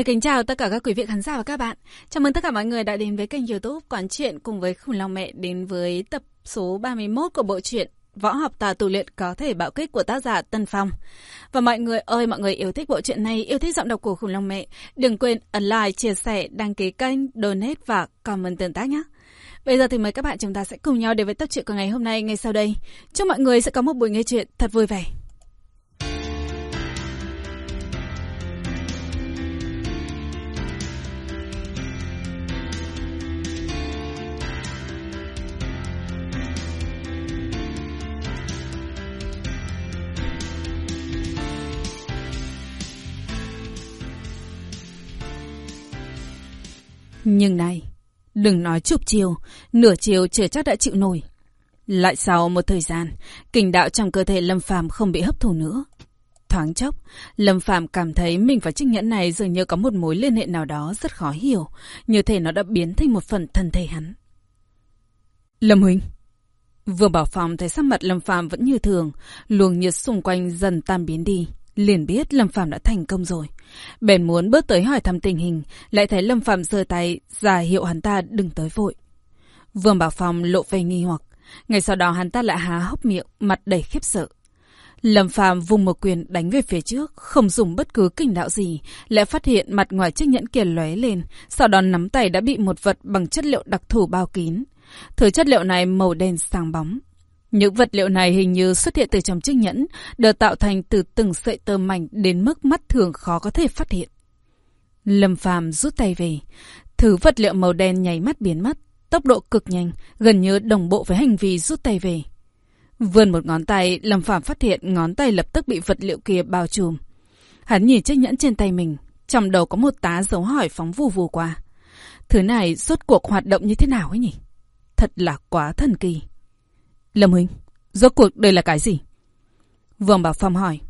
được kính chào tất cả các quý vị khán giả và các bạn. Chào mừng tất cả mọi người đã đến với kênh youtube Quán Chuyện cùng với Khủng Long Mẹ đến với tập số 31 của bộ truyện Võ học tà tù luyện có thể bạo kích của tác giả Tân Phong. Và mọi người ơi, mọi người yêu thích bộ truyện này, yêu thích giọng đọc của Khủng Long Mẹ, đừng quên ấn like, chia sẻ, đăng ký kênh, donate và comment tương tác nhé. Bây giờ thì mời các bạn chúng ta sẽ cùng nhau đến với tập truyện của ngày hôm nay ngay sau đây. Chúc mọi người sẽ có một buổi nghe chuyện thật vui vẻ. Nhưng này, đừng nói chục chiều, nửa chiều chưa chắc đã chịu nổi. Lại sau một thời gian, kinh đạo trong cơ thể Lâm Phàm không bị hấp thụ nữa. Thoáng chốc, Lâm Phàm cảm thấy mình và chiếc nhẫn này dường như có một mối liên hệ nào đó rất khó hiểu, như thể nó đã biến thành một phần thân thể hắn. Lâm Huynh Vừa bảo phòng thấy sắc mặt Lâm Phàm vẫn như thường, luồng nhiệt xung quanh dần tan biến đi liền biết Lâm Phàm đã thành công rồi. Bèn muốn bước tới hỏi thăm tình hình, lại thấy Lâm Phàm giơ tay ra hiệu hắn ta đừng tới vội. Vương Bảo Phong lộ vẻ nghi hoặc, ngay sau đó hắn ta lại há hốc miệng, mặt đầy khiếp sợ. Lâm Phàm vùng một quyền đánh về phía trước, không dùng bất cứ kinh đạo gì, lại phát hiện mặt ngoài chiếc nhẫn kia lóe lên, sau đó nắm tay đã bị một vật bằng chất liệu đặc thù bao kín. Thứ chất liệu này màu đen sáng bóng, những vật liệu này hình như xuất hiện từ trong chiếc nhẫn, được tạo thành từ từng sợi tơ mảnh đến mức mắt thường khó có thể phát hiện. Lâm Phàm rút tay về. Thứ vật liệu màu đen nháy mắt biến mất, tốc độ cực nhanh, gần như đồng bộ với hành vi rút tay về. Vươn một ngón tay, Lâm Phàm phát hiện ngón tay lập tức bị vật liệu kia bao trùm. Hắn nhìn chiếc nhẫn trên tay mình, trong đầu có một tá dấu hỏi phóng vù vù qua. Thứ này rốt cuộc hoạt động như thế nào ấy nhỉ? Thật là quá thần kỳ. Lâm Huynh, rốt cuộc đây là cái gì? Vương Bảo Phong hỏi.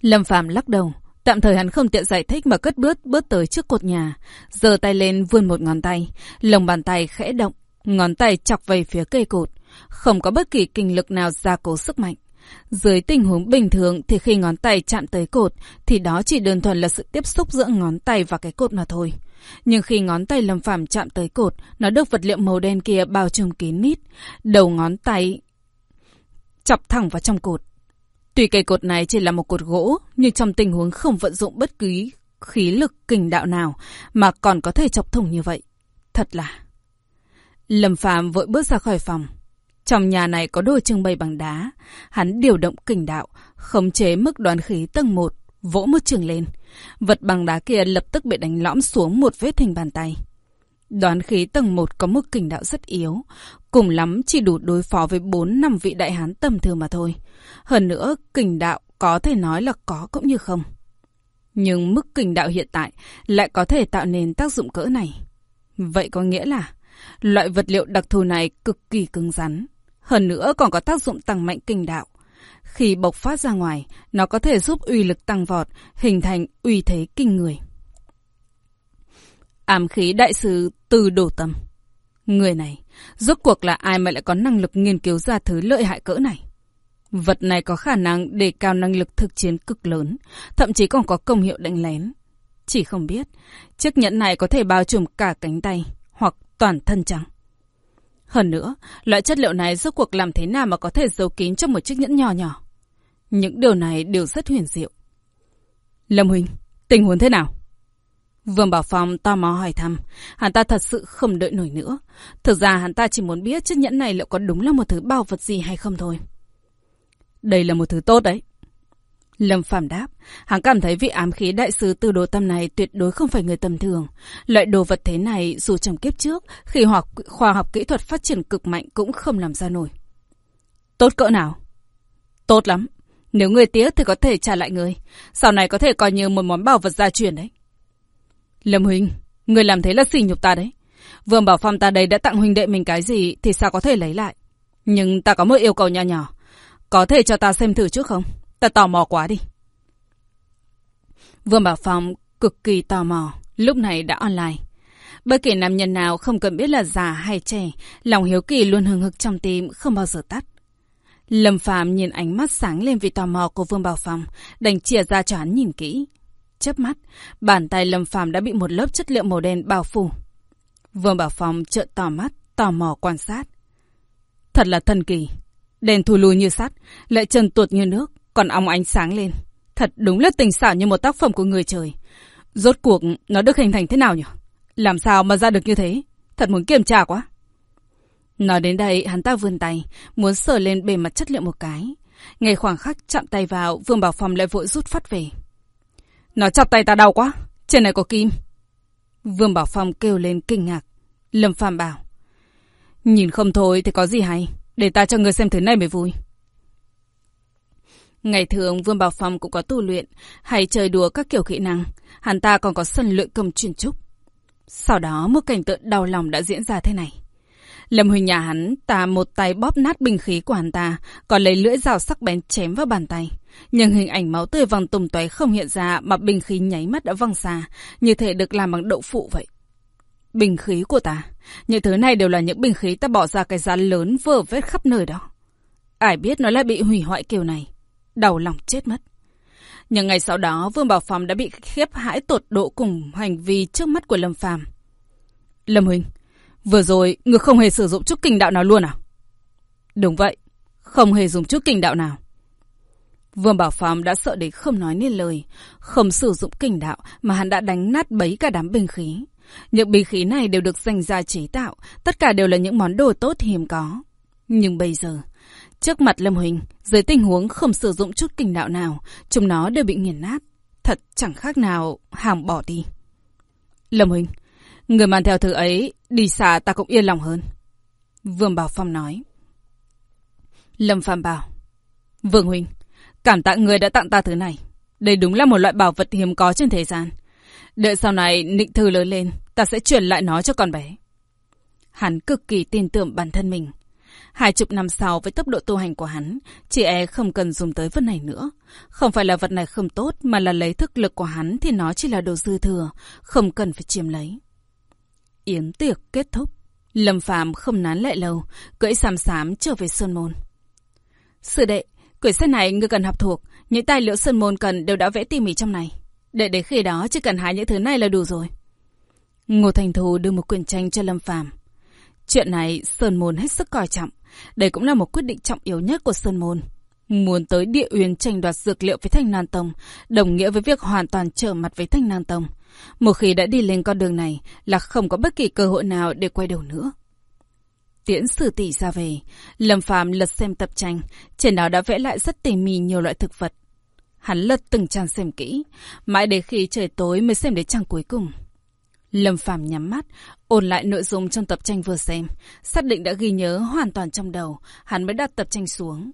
Lâm Phạm lắc đầu. Tạm thời hắn không tiện giải thích mà cất bước bước tới trước cột nhà. giơ tay lên vươn một ngón tay. Lồng bàn tay khẽ động. Ngón tay chọc về phía cây cột. Không có bất kỳ kinh lực nào gia cố sức mạnh. Dưới tình huống bình thường thì khi ngón tay chạm tới cột thì đó chỉ đơn thuần là sự tiếp xúc giữa ngón tay và cái cột mà thôi. Nhưng khi ngón tay Lâm Phàm chạm tới cột, nó được vật liệu màu đen kia bao trùm kín mít. Đầu ngón tay chọc thẳng vào trong cột. Tuy cây cột này chỉ là một cột gỗ, nhưng trong tình huống không vận dụng bất cứ khí lực kình đạo nào mà còn có thể chọc thủng như vậy. Thật là... Lâm Phàm vội bước ra khỏi phòng. Trong nhà này có đồ trưng bày bằng đá. Hắn điều động kình đạo, khống chế mức đoán khí tầng 1, vỗ một trường lên. Vật bằng đá kia lập tức bị đánh lõm xuống một vết hình bàn tay. Đoán khí tầng 1 có mức kình đạo rất yếu, cùng lắm chỉ đủ đối phó với 4 năm vị đại hán tầm thường mà thôi. Hơn nữa, kình đạo có thể nói là có cũng như không. Nhưng mức kình đạo hiện tại lại có thể tạo nên tác dụng cỡ này. Vậy có nghĩa là loại vật liệu đặc thù này cực kỳ cứng rắn. Hơn nữa còn có tác dụng tăng mạnh kình đạo. Khi bộc phát ra ngoài, nó có thể giúp uy lực tăng vọt, hình thành uy thế kinh người. Ám khí đại sư từ đổ tâm. Người này, rốt cuộc là ai mà lại có năng lực nghiên cứu ra thứ lợi hại cỡ này? Vật này có khả năng đề cao năng lực thực chiến cực lớn, thậm chí còn có công hiệu đánh lén. Chỉ không biết, chiếc nhẫn này có thể bao trùm cả cánh tay, hoặc toàn thân trắng. Hơn nữa, loại chất liệu này rốt cuộc làm thế nào mà có thể giấu kín trong một chiếc nhẫn nhỏ nhỏ? Những điều này đều rất huyền diệu. Lâm Huynh, tình huống thế nào? Vương Bảo Phong tò mò hỏi thăm. Hắn ta thật sự không đợi nổi nữa. Thực ra hắn ta chỉ muốn biết chiếc nhẫn này liệu có đúng là một thứ bảo vật gì hay không thôi. Đây là một thứ tốt đấy. Lâm phạm đáp, hắn cảm thấy vị ám khí đại sứ từ đồ tâm này tuyệt đối không phải người tầm thường. Loại đồ vật thế này dù trong kiếp trước, khi hoặc khoa học kỹ thuật phát triển cực mạnh cũng không làm ra nổi. Tốt cỡ nào? Tốt lắm. Nếu người tiếc thì có thể trả lại người. Sau này có thể coi như một món bảo vật gia truyền đấy. Lâm Huynh, người làm thế là xỉ nhục ta đấy. Vương Bảo Phong ta đây đã tặng huynh đệ mình cái gì thì sao có thể lấy lại. Nhưng ta có một yêu cầu nhỏ nhỏ. Có thể cho ta xem thử trước không? Ta tò mò quá đi. Vương Bảo Phong cực kỳ tò mò, lúc này đã online. Bất kỳ nam nhân nào không cần biết là già hay trẻ, lòng hiếu kỳ luôn hừng hực trong tim, không bao giờ tắt. Lâm Phạm nhìn ánh mắt sáng lên vì tò mò của Vương Bảo Phong, đành chia ra cho hắn nhìn kỹ. chớp mắt, bàn tay Lâm Phạm đã bị một lớp chất liệu màu đen bao phủ. Vương Bảo Phong trợn tò mắt, tò mò quan sát. Thật là thần kỳ. Đèn thù lùi như sắt, lại trần tuột như nước, còn ong ánh sáng lên. Thật đúng là tình xảo như một tác phẩm của người trời. Rốt cuộc nó được hình thành thế nào nhỉ? Làm sao mà ra được như thế? Thật muốn kiểm tra quá. Nói đến đây, hắn ta vươn tay, muốn sờ lên bề mặt chất liệu một cái. Ngay khoảng khắc chạm tay vào, Vương Bảo Phong lại vội rút phát về. Nó chặt tay ta đau quá, trên này có kim. Vương Bảo Phong kêu lên kinh ngạc. Lâm Phàm bảo. Nhìn không thôi thì có gì hay, để ta cho người xem thứ này mới vui. Ngày thường Vương Bảo Phong cũng có tu luyện, hay chơi đùa các kiểu kỹ năng. Hắn ta còn có sân luyện cầm chuyên trúc. Sau đó một cảnh tượng đau lòng đã diễn ra thế này. Lâm Huỳnh nhà hắn ta một tay bóp nát bình khí của hắn ta, còn lấy lưỡi dao sắc bén chém vào bàn tay. Nhưng hình ảnh máu tươi văng tùng tóe không hiện ra mà bình khí nháy mắt đã văng xa, như thể được làm bằng đậu phụ vậy. Bình khí của ta, những thứ này đều là những bình khí ta bỏ ra cái giá lớn vơ vết khắp nơi đó. Ai biết nó lại bị hủy hoại kiểu này, Đầu lòng chết mất. Nhưng ngày sau đó, Vương Bảo Phong đã bị khiếp hãi tột độ cùng hành vi trước mắt của Lâm Phàm. Lâm Huỳnh, Vừa rồi, ngươi không hề sử dụng chút kinh đạo nào luôn à? Đúng vậy, không hề dùng chút kinh đạo nào. Vương Bảo phàm đã sợ đến không nói nên lời, không sử dụng kinh đạo mà hắn đã đánh nát bấy cả đám binh khí. Những binh khí này đều được dành ra chế tạo, tất cả đều là những món đồ tốt hiếm có. Nhưng bây giờ, trước mặt Lâm Huỳnh, dưới tình huống không sử dụng chút kinh đạo nào, chúng nó đều bị nghiền nát. Thật chẳng khác nào hàng bỏ đi. Lâm Huỳnh, Người mang theo thứ ấy, đi xa ta cũng yên lòng hơn. Vương Bảo Phong nói. Lâm Phạm bảo. Vương Huynh, cảm tạ người đã tặng ta thứ này. Đây đúng là một loại bảo vật hiếm có trên thế gian. Đợi sau này nịnh thư lớn lên, ta sẽ chuyển lại nó cho con bé. Hắn cực kỳ tin tưởng bản thân mình. Hai chục năm sau với tốc độ tu hành của hắn, chị e không cần dùng tới vật này nữa. Không phải là vật này không tốt, mà là lấy thức lực của hắn thì nó chỉ là đồ dư thừa, không cần phải chiếm lấy. Yến tiệc kết thúc. Lâm Phàm không nán lại lâu, cưỡi xàm xám trở về Sơn Môn. Sư đệ, quyển sách này ngươi cần học thuộc, những tài liệu Sơn Môn cần đều đã vẽ tỉ mỉ trong này. Để đến khi đó chỉ cần hái những thứ này là đủ rồi. Ngô Thành Thù đưa một quyển tranh cho Lâm Phàm. Chuyện này Sơn Môn hết sức coi trọng. Đây cũng là một quyết định trọng yếu nhất của Sơn Môn. Muốn tới địa uyên tranh đoạt dược liệu với Thanh Nan Tông, đồng nghĩa với việc hoàn toàn trở mặt với Thanh Nan Tông. Một khi đã đi lên con đường này là không có bất kỳ cơ hội nào để quay đầu nữa. Tiễn sử tỷ ra về, Lâm Phàm lật xem tập tranh, trên đó đã vẽ lại rất tỉ mỉ nhiều loại thực vật. Hắn lật từng trang xem kỹ, mãi đến khi trời tối mới xem đến trang cuối cùng. Lâm Phàm nhắm mắt, ôn lại nội dung trong tập tranh vừa xem, xác định đã ghi nhớ hoàn toàn trong đầu, hắn mới đặt tập tranh xuống.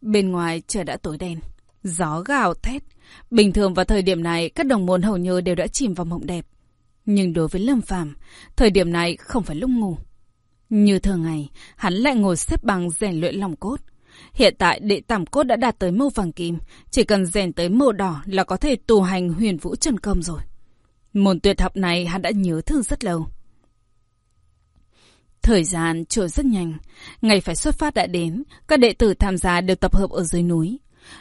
Bên ngoài trời đã tối đen, gió gào thét, Bình thường vào thời điểm này, các đồng môn hầu như đều đã chìm vào mộng đẹp. Nhưng đối với Lâm Phàm, thời điểm này không phải lúc ngủ. Như thường ngày, hắn lại ngồi xếp bằng rèn luyện lòng cốt. Hiện tại đệ tảm cốt đã đạt tới màu vàng kim, chỉ cần rèn tới màu đỏ là có thể tu hành huyền vũ chân công rồi. Môn tuyệt học này hắn đã nhớ thương rất lâu. Thời gian trôi rất nhanh, ngày phải xuất phát đã đến, các đệ tử tham gia đều tập hợp ở dưới núi.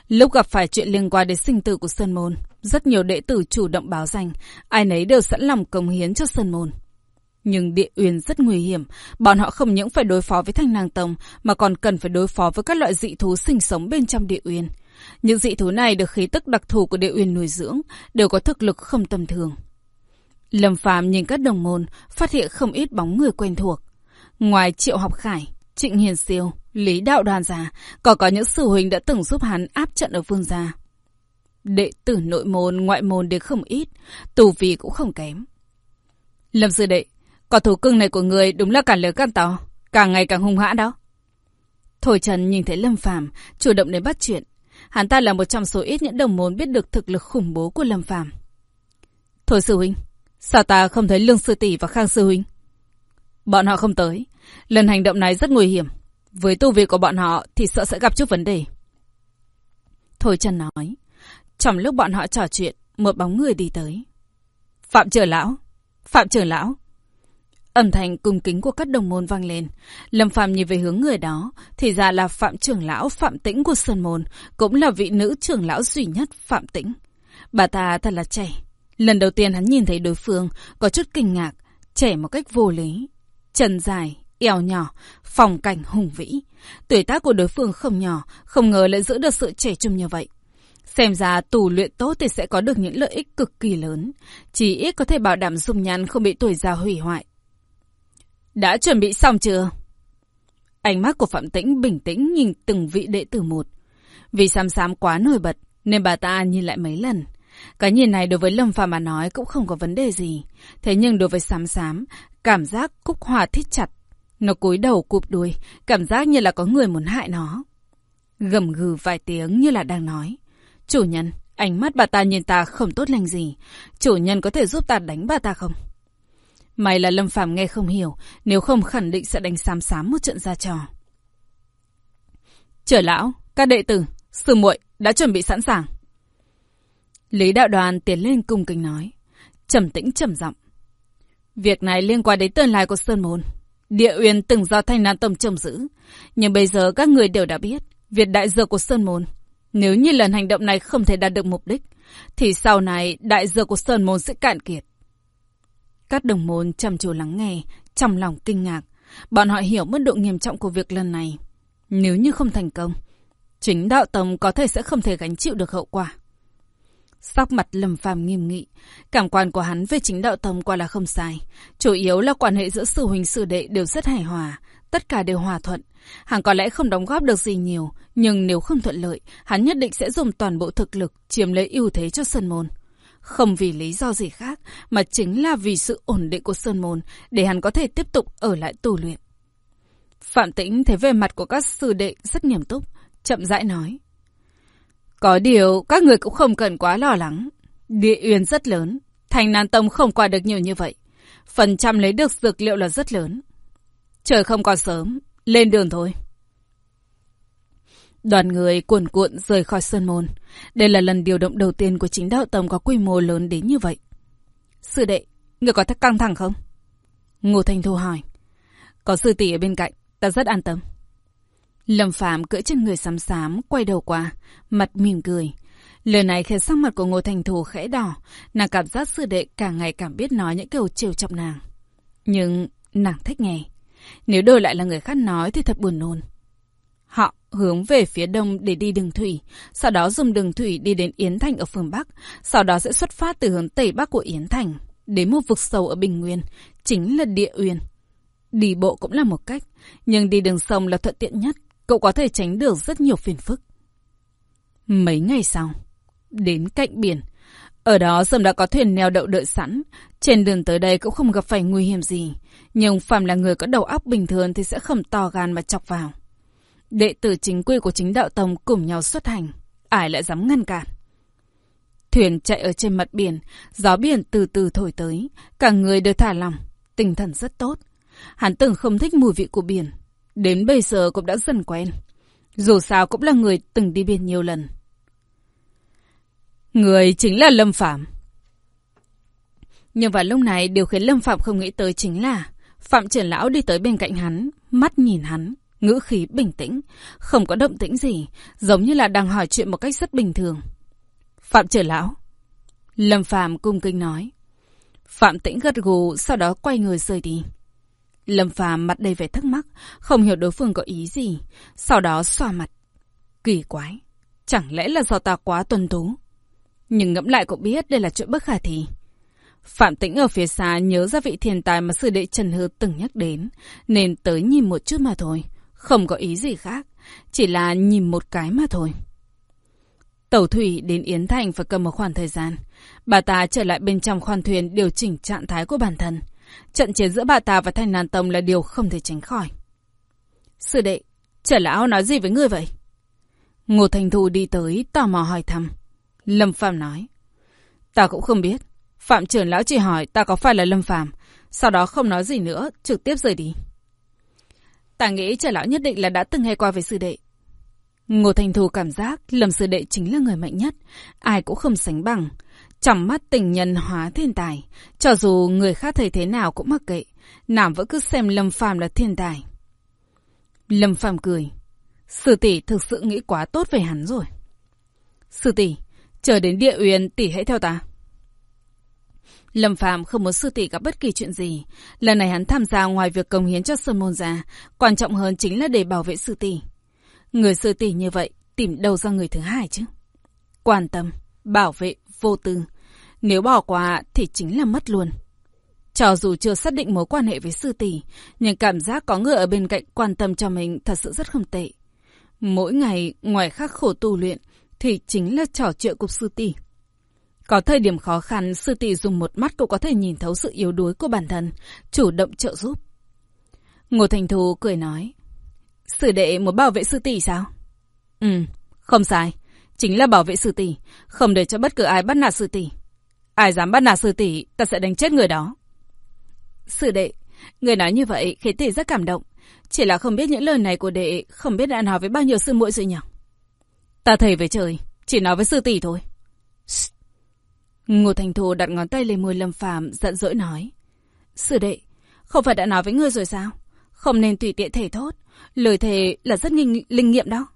Lúc gặp phải chuyện liên quan đến sinh tử của Sơn Môn, rất nhiều đệ tử chủ động báo danh, ai nấy đều sẵn lòng công hiến cho Sơn Môn. Nhưng địa uyên rất nguy hiểm, bọn họ không những phải đối phó với thanh nàng tông, mà còn cần phải đối phó với các loại dị thú sinh sống bên trong địa uyên. Những dị thú này được khí tức đặc thù của địa uyên nuôi dưỡng, đều có thực lực không tầm thường. Lâm Phàm nhìn các đồng môn, phát hiện không ít bóng người quen thuộc. Ngoài Triệu Học Khải, Trịnh Hiền Siêu, Lý Đạo Đoàn Già, còn có những sư huynh đã từng giúp hắn áp trận ở vương gia. Đệ tử nội môn, ngoại môn đều không ít, tù vì cũng không kém. Lâm sư đệ, cỏ thủ cưng này của người đúng là càng lớn càng to, càng ngày càng hung hãn đó. Thôi Trần nhìn thấy Lâm Phàm chủ động đến bắt chuyện. Hắn ta là một trong số ít những đồng môn biết được thực lực khủng bố của Lâm Phàm Thôi sư huynh, sao ta không thấy Lương sư tỷ và Khang sư huynh? Bọn họ không tới. Lần hành động này rất nguy hiểm. Với tu vi của bọn họ thì sợ sẽ gặp chút vấn đề. Thôi Trần nói. Trong lúc bọn họ trò chuyện, một bóng người đi tới. Phạm trưởng lão! Phạm trưởng lão! Âm thanh cung kính của các đồng môn vang lên. Lâm Phạm nhìn về hướng người đó, thì ra là Phạm trưởng lão Phạm Tĩnh của Sơn Môn, cũng là vị nữ trưởng lão duy nhất Phạm Tĩnh. Bà ta thật là trẻ. Lần đầu tiên hắn nhìn thấy đối phương, có chút kinh ngạc, trẻ một cách vô lý. Chân dài, eo nhỏ, phong cảnh hùng vĩ. Tuổi tác của đối phương không nhỏ, không ngờ lại giữ được sự trẻ trung như vậy. Xem ra tù luyện tốt thì sẽ có được những lợi ích cực kỳ lớn. Chỉ ít có thể bảo đảm dung nhan không bị tuổi già hủy hoại. Đã chuẩn bị xong chưa? Ánh mắt của Phạm Tĩnh bình tĩnh nhìn từng vị đệ tử một. Vì xám xám quá nổi bật, nên bà ta nhìn lại mấy lần. Cái nhìn này đối với Lâm Phàm mà nói cũng không có vấn đề gì. Thế nhưng đối với xám xám, cảm giác cúc hòa thích chặt. Nó cúi đầu cụp đuôi, cảm giác như là có người muốn hại nó. Gầm gừ vài tiếng như là đang nói. Chủ nhân, ánh mắt bà ta nhìn ta không tốt lành gì. Chủ nhân có thể giúp ta đánh bà ta không? May là Lâm Phàm nghe không hiểu, nếu không khẳng định sẽ đánh xám xám một trận ra trò. Trở lão, các đệ tử, sư muội đã chuẩn bị sẵn sàng. Lý đạo đoàn tiến lên cung kính nói, trầm tĩnh trầm giọng. Việc này liên quan đến tương lai của Sơn Môn. Địa Uyên từng do Thanh Nam Tông trông giữ, nhưng bây giờ các người đều đã biết, việc đại dược của Sơn Môn. Nếu như lần hành động này không thể đạt được mục đích, thì sau này đại dược của Sơn Môn sẽ cạn kiệt. Các đồng môn chăm chú lắng nghe, trong lòng kinh ngạc. Bọn họ hiểu mức độ nghiêm trọng của việc lần này. Nếu như không thành công, chính đạo tông có thể sẽ không thể gánh chịu được hậu quả. Sắc mặt lầm phàm nghiêm nghị, cảm quan của hắn về chính đạo tông quả là không sai. Chủ yếu là quan hệ giữa sư huynh sư đệ đều rất hài hòa, tất cả đều hòa thuận. Hắn có lẽ không đóng góp được gì nhiều, nhưng nếu không thuận lợi, hắn nhất định sẽ dùng toàn bộ thực lực chiếm lấy ưu thế cho sơn môn. Không vì lý do gì khác, mà chính là vì sự ổn định của Sơn Môn, để hắn có thể tiếp tục ở lại tu luyện. Phạm Tĩnh thấy về mặt của các sư đệ rất nghiêm túc, chậm rãi nói. Có điều, các người cũng không cần quá lo lắng. Địa uyên rất lớn, thành Nan Tông không qua được nhiều như vậy. Phần trăm lấy được dược liệu là rất lớn. Trời không còn sớm, lên đường thôi. Đoàn người cuồn cuộn rời khỏi Sơn Môn. Đây là lần điều động đầu tiên của chính đạo tông có quy mô lớn đến như vậy. Sư đệ, người có thắc căng thẳng không? Ngô Thanh Thu hỏi. Có sư tỷ ở bên cạnh, ta rất an tâm. Lâm Phạm cưỡi trên người xám xám, quay đầu qua, mặt mỉm cười. Lời này khiến sắc mặt của Ngô Thành Thù khẽ đỏ, nàng cảm giác sư đệ càng ngày càng biết nói những câu chiều chọc nàng. Nhưng nàng thích nghe. Nếu đổi lại là người khác nói thì thật buồn nôn. Họ hướng về phía đông để đi đường thủy, sau đó dùng đường thủy đi đến Yến Thành ở phương Bắc, sau đó sẽ xuất phát từ hướng Tây Bắc của Yến Thành, đến một vực sâu ở Bình Nguyên, chính là Địa Uyên. Đi bộ cũng là một cách, nhưng đi đường sông là thuận tiện nhất, cậu có thể tránh được rất nhiều phiền phức. Mấy ngày sau, đến cạnh biển, ở đó sớm đã có thuyền neo đậu đợi sẵn, trên đường tới đây cũng không gặp phải nguy hiểm gì, nhưng phàm là người có đầu óc bình thường thì sẽ không to gan mà chọc vào. Đệ tử chính quy của chính đạo tông cùng nhau xuất hành. Ai lại dám ngăn cản? Thuyền chạy ở trên mặt biển, gió biển từ từ thổi tới. Cả người đều thả lỏng, tinh thần rất tốt. Hắn từng không thích mùi vị của biển. Đến bây giờ cũng đã dần quen. Dù sao cũng là người từng đi biên nhiều lần. Người chính là Lâm Phạm. Nhưng vào lúc này, điều khiến Lâm Phạm không nghĩ tới chính là Phạm trưởng lão đi tới bên cạnh hắn, mắt nhìn hắn, ngữ khí bình tĩnh, không có động tĩnh gì, giống như là đang hỏi chuyện một cách rất bình thường. Phạm trưởng lão. Lâm Phạm cung kinh nói. Phạm tĩnh gật gù, sau đó quay người rời đi. Lâm Phàm mặt đầy vẻ thắc mắc, không hiểu đối phương có ý gì, sau đó xoa mặt. Kỳ quái, chẳng lẽ là do ta quá tuân tú? Nhưng ngẫm lại cũng biết đây là chuyện bất khả thi. Phạm Tĩnh ở phía xa nhớ ra vị thiên tài mà sư đệ Trần Hư từng nhắc đến, nên tới nhìn một chút mà thôi. Không có ý gì khác, chỉ là nhìn một cái mà thôi. Tàu thủy đến Yến Thành phải cần một khoảng thời gian. Bà ta trở lại bên trong khoan thuyền điều chỉnh trạng thái của bản thân. Trận chiến giữa bà ta và Thanh Nàn Tông là điều không thể tránh khỏi. Sư đệ, trở lão nói gì với ngươi vậy? Ngô Thành Thu đi tới, tò mò hỏi thăm. Lâm Phạm nói. Ta cũng không biết. Phạm trưởng lão chỉ hỏi ta có phải là Lâm Phạm. Sau đó không nói gì nữa, trực tiếp rời đi. Ta nghĩ trẻ lão nhất định là đã từng nghe qua về sư đệ. Ngô Thành Thu cảm giác Lâm sư đệ chính là người mạnh nhất, ai cũng không sánh bằng. Trong mắt tình nhân hóa thiên tài, cho dù người khác thấy thế nào cũng mặc kệ, nàng vẫn cứ xem Lâm Phàm là thiên tài. Lâm Phàm cười, sư tỷ thực sự nghĩ quá tốt về hắn rồi. Sư tỷ, Chờ đến địa uyên tỷ hãy theo ta. Lâm Phạm không muốn sư tỷ gặp bất kỳ chuyện gì. Lần này hắn tham gia ngoài việc công hiến cho Sơn Môn ra, quan trọng hơn chính là để bảo vệ sư tỷ. Người sư tỷ như vậy, tìm đâu ra người thứ hai chứ? Quan tâm, bảo vệ, vô tư. Nếu bỏ qua thì chính là mất luôn. Cho dù chưa xác định mối quan hệ với sư tỷ, nhưng cảm giác có người ở bên cạnh quan tâm cho mình thật sự rất không tệ. Mỗi ngày, ngoài khắc khổ tu luyện, thì chính là trò chuyện cùng sư tỷ. Có thời điểm khó khăn, sư tỷ dùng một mắt cũng có thể nhìn thấu sự yếu đuối của bản thân, chủ động trợ giúp. Ngô Thành Thù cười nói, Sư đệ muốn bảo vệ sư tỷ sao? Ừ, không sai. Chính là bảo vệ sư tỷ, không để cho bất cứ ai bắt nạt sư tỷ. Ai dám bắt nạt sư tỷ, ta sẽ đánh chết người đó. Sư đệ, người nói như vậy khiến tỷ rất cảm động. Chỉ là không biết những lời này của đệ không biết đã nói với bao nhiêu sư muội rồi nhỉ? Ta thầy với trời, chỉ nói với sư tỷ thôi. Ngô Thành Thù đặt ngón tay lên môi Lâm Phàm giận dỗi nói. Sư đệ, không phải đã nói với ngươi rồi sao? Không nên tùy tiện thể thốt. Lời thề là rất linh, linh nghiệm đó.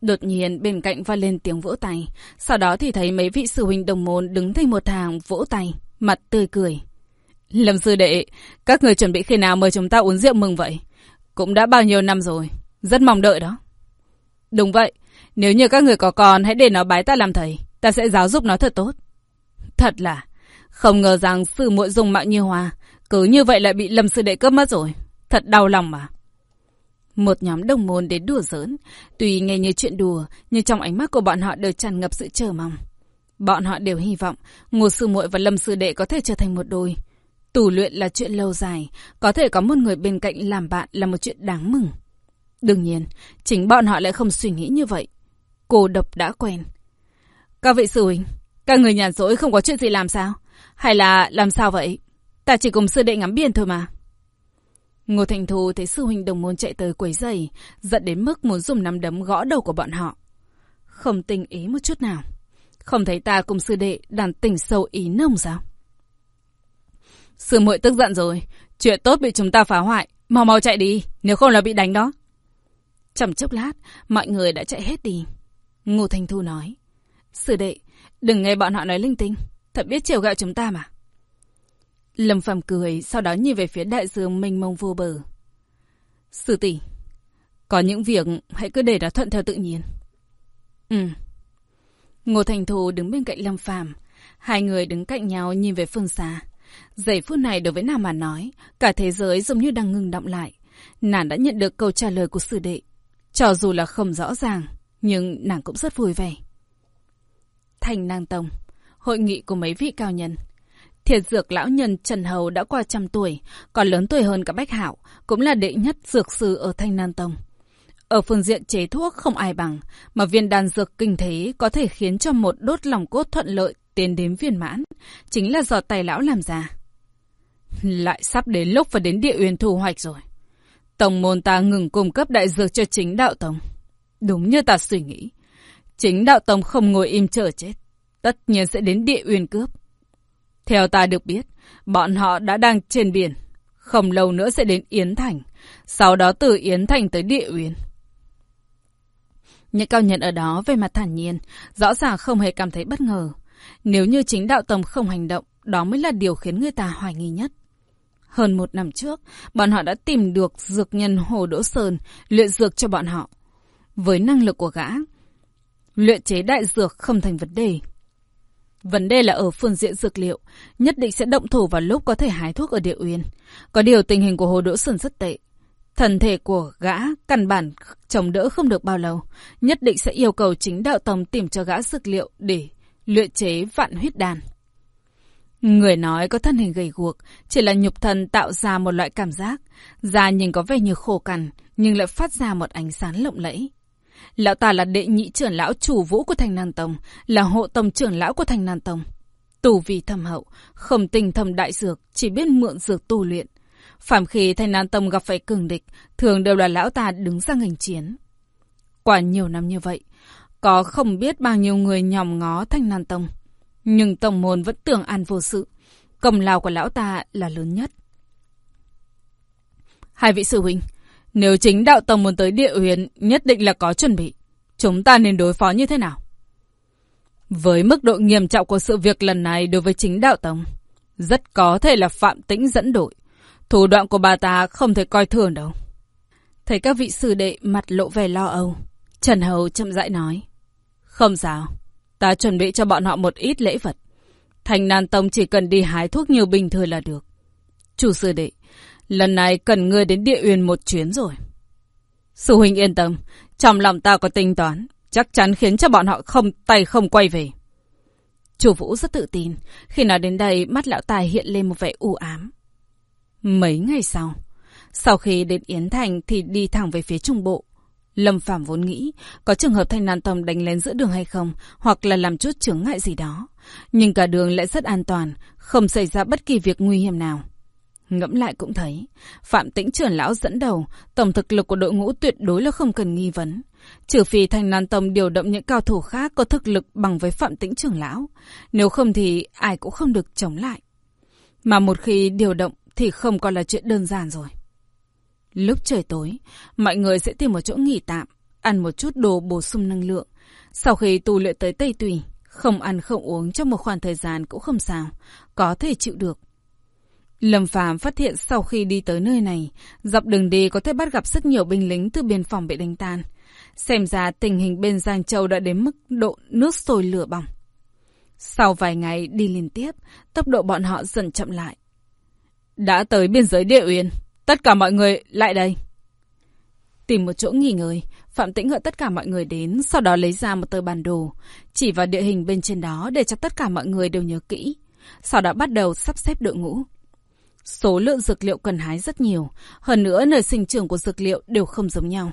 Đột nhiên bên cạnh vang lên tiếng vỗ tay. Sau đó thì thấy mấy vị sư huynh đồng môn đứng thành một hàng vỗ tay, mặt tươi cười. Lâm sư đệ, các người chuẩn bị khi nào mời chúng ta uống rượu mừng vậy? Cũng đã bao nhiêu năm rồi, rất mong đợi đó. Đúng vậy, nếu như các người có con hãy để nó bái ta làm thầy, ta sẽ giáo dục nó thật tốt. Thật là, không ngờ rằng sư muội dùng mạo như hoa, cứ như vậy lại bị Lâm sư đệ cướp mất rồi. Thật đau lòng mà. Một nhóm đồng môn đến đùa giỡn, tuy nghe như chuyện đùa, nhưng trong ánh mắt của bọn họ đều tràn ngập sự chờ mong. Bọn họ đều hy vọng Ngô Sư muội và Lâm Sư Đệ có thể trở thành một đôi. Tù luyện là chuyện lâu dài, có thể có một người bên cạnh làm bạn là một chuyện đáng mừng. Đương nhiên, chính bọn họ lại không suy nghĩ như vậy. Cô độc đã quen. Các vị sư huynh, các người nhàn rỗi không có chuyện gì làm sao? Hay là làm sao vậy? Ta chỉ cùng sư đệ ngắm biển thôi mà. Ngô Thành Thù thấy sư huynh đồng môn chạy tới quấy giày, giận đến mức muốn dùng nắm đấm gõ đầu của bọn họ. Không tình ý một chút nào. Không thấy ta cùng sư đệ đàn tình sâu ý nông sao? Sư muội tức giận rồi. Chuyện tốt bị chúng ta phá hoại. Mau mau chạy đi, nếu không là bị đánh đó. Chầm chốc lát, mọi người đã chạy hết đi. Ngô Thành Thu nói. Sư đệ, đừng nghe bọn họ nói linh tinh. Thật biết chiều gạo chúng ta mà. Lâm Phàm cười, sau đó nhìn về phía đại dương mênh mông vô bờ. Sư tỷ, có những việc hãy cứ để nó thuận theo tự nhiên. Ừ. Ngô Thành Thù đứng bên cạnh Lâm Phàm, hai người đứng cạnh nhau nhìn về phương xa. Giây phút này đối với nàng mà nói, cả thế giới giống như đang ngừng động lại. Nàng đã nhận được câu trả lời của sư đệ. Cho dù là không rõ ràng, nhưng nàng cũng rất vui vẻ. Thành Nang Tông, hội nghị của mấy vị cao nhân. Thiệt dược lão nhân Trần Hầu đã qua trăm tuổi, còn lớn tuổi hơn cả Bách Hảo, cũng là đệ nhất dược sư ở Thanh Nan Tông. Ở phương diện chế thuốc không ai bằng, mà viên đan dược kinh thế có thể khiến cho một đốt lòng cốt thuận lợi tiến đến viên mãn, chính là do tài lão làm ra. Lại sắp đến lúc phải đến địa uyên thu hoạch rồi. Tổng môn ta ngừng cung cấp đại dược cho chính đạo tông. Đúng như ta suy nghĩ. Chính đạo tông không ngồi im chờ chết. Tất nhiên sẽ đến địa uyên cướp. Theo ta được biết, bọn họ đã đang trên biển. Không lâu nữa sẽ đến Yến Thành. Sau đó từ Yến Thành tới địa uyên. Những cao nhân ở đó về mặt thản nhiên, rõ ràng không hề cảm thấy bất ngờ. Nếu như chính đạo tông không hành động, đó mới là điều khiến người ta hoài nghi nhất. Hơn một năm trước, bọn họ đã tìm được dược nhân Hồ Đỗ Sơn luyện dược cho bọn họ. Với năng lực của gã, luyện chế đại dược không thành vấn đề. Vấn đề là ở phương diện dược liệu, nhất định sẽ động thủ vào lúc có thể hái thuốc ở địa uyên. Có điều tình hình của Hồ Đỗ Sơn rất tệ. Thần thể của gã căn bản chống đỡ không được bao lâu, nhất định sẽ yêu cầu chính đạo tông tìm cho gã dược liệu để luyện chế vạn huyết đàn Người nói có thân hình gầy guộc, chỉ là nhục thân tạo ra một loại cảm giác, da nhìn có vẻ như khô cằn, nhưng lại phát ra một ánh sáng lộng lẫy. Lão ta là đệ nhị trưởng lão chủ vũ của Thành Nan Tông, là hộ tông trưởng lão của Thành Nan Tông. Tù vì thâm hậu, không tình thầm đại dược, chỉ biết mượn dược tu luyện. Phạm khi Thành Nan Tông gặp phải cường địch, thường đều là lão ta đứng ra ngành chiến. Qua nhiều năm như vậy, có không biết bao nhiêu người nhòm ngó Thanh Nan Tông. Nhưng Tổng môn vẫn tưởng an vô sự. Công lao của lão ta là lớn nhất. Hai vị sư huynh, nếu chính đạo tông muốn tới địa huyền, nhất định là có chuẩn bị. Chúng ta nên đối phó như thế nào? Với mức độ nghiêm trọng của sự việc lần này đối với chính đạo tông, rất có thể là Phạm Tĩnh dẫn đội. Thủ đoạn của bà ta không thể coi thường đâu. Thấy các vị sư đệ mặt lộ vẻ lo âu, Trần Hầu chậm rãi nói. Không sao, ta chuẩn bị cho bọn họ một ít lễ vật. Thành Nan Tông chỉ cần đi hái thuốc nhiều bình thường là được. Chủ sư đệ, lần này cần ngươi đến địa uyên một chuyến rồi. Sư huynh yên tâm, trong lòng ta có tính toán, chắc chắn khiến cho bọn họ không tay không quay về. Chủ Vũ rất tự tin, khi nói đến đây mắt lão tài hiện lên một vẻ u ám. Mấy ngày sau, sau khi đến Yến Thành thì đi thẳng về phía Trung Bộ. Lâm Phạm vốn nghĩ có trường hợp Thanh Nan Tông đánh lén giữa đường hay không, hoặc là làm chút chướng ngại gì đó. Nhưng cả đường lại rất an toàn, không xảy ra bất kỳ việc nguy hiểm nào. Ngẫm lại cũng thấy, Phạm Tĩnh trưởng lão dẫn đầu, tổng thực lực của đội ngũ tuyệt đối là không cần nghi vấn. Trừ phi Thanh Nan Tông điều động những cao thủ khác có thực lực bằng với Phạm Tĩnh trưởng lão. Nếu không thì ai cũng không được chống lại. Mà một khi điều động thì không còn là chuyện đơn giản rồi. Lúc trời tối, mọi người sẽ tìm một chỗ nghỉ tạm, ăn một chút đồ bổ sung năng lượng. Sau khi tu luyện tới Tây Tùy, không ăn không uống trong một khoảng thời gian cũng không sao, có thể chịu được. Lâm Phàm phát hiện sau khi đi tới nơi này, dọc đường đi có thể bắt gặp rất nhiều binh lính từ biên phòng bị đánh tan. Xem ra tình hình bên Giang Châu đã đến mức độ nước sôi lửa bỏng. Sau vài ngày đi liên tiếp, tốc độ bọn họ dần chậm lại. Đã tới biên giới địa uyên, tất cả mọi người lại đây. Tìm một chỗ nghỉ ngơi, Phạm Tĩnh gọi tất cả mọi người đến, sau đó lấy ra một tờ bản đồ, chỉ vào địa hình bên trên đó để cho tất cả mọi người đều nhớ kỹ. Sau đó bắt đầu sắp xếp đội ngũ. Số lượng dược liệu cần hái rất nhiều, hơn nữa nơi sinh trưởng của dược liệu đều không giống nhau.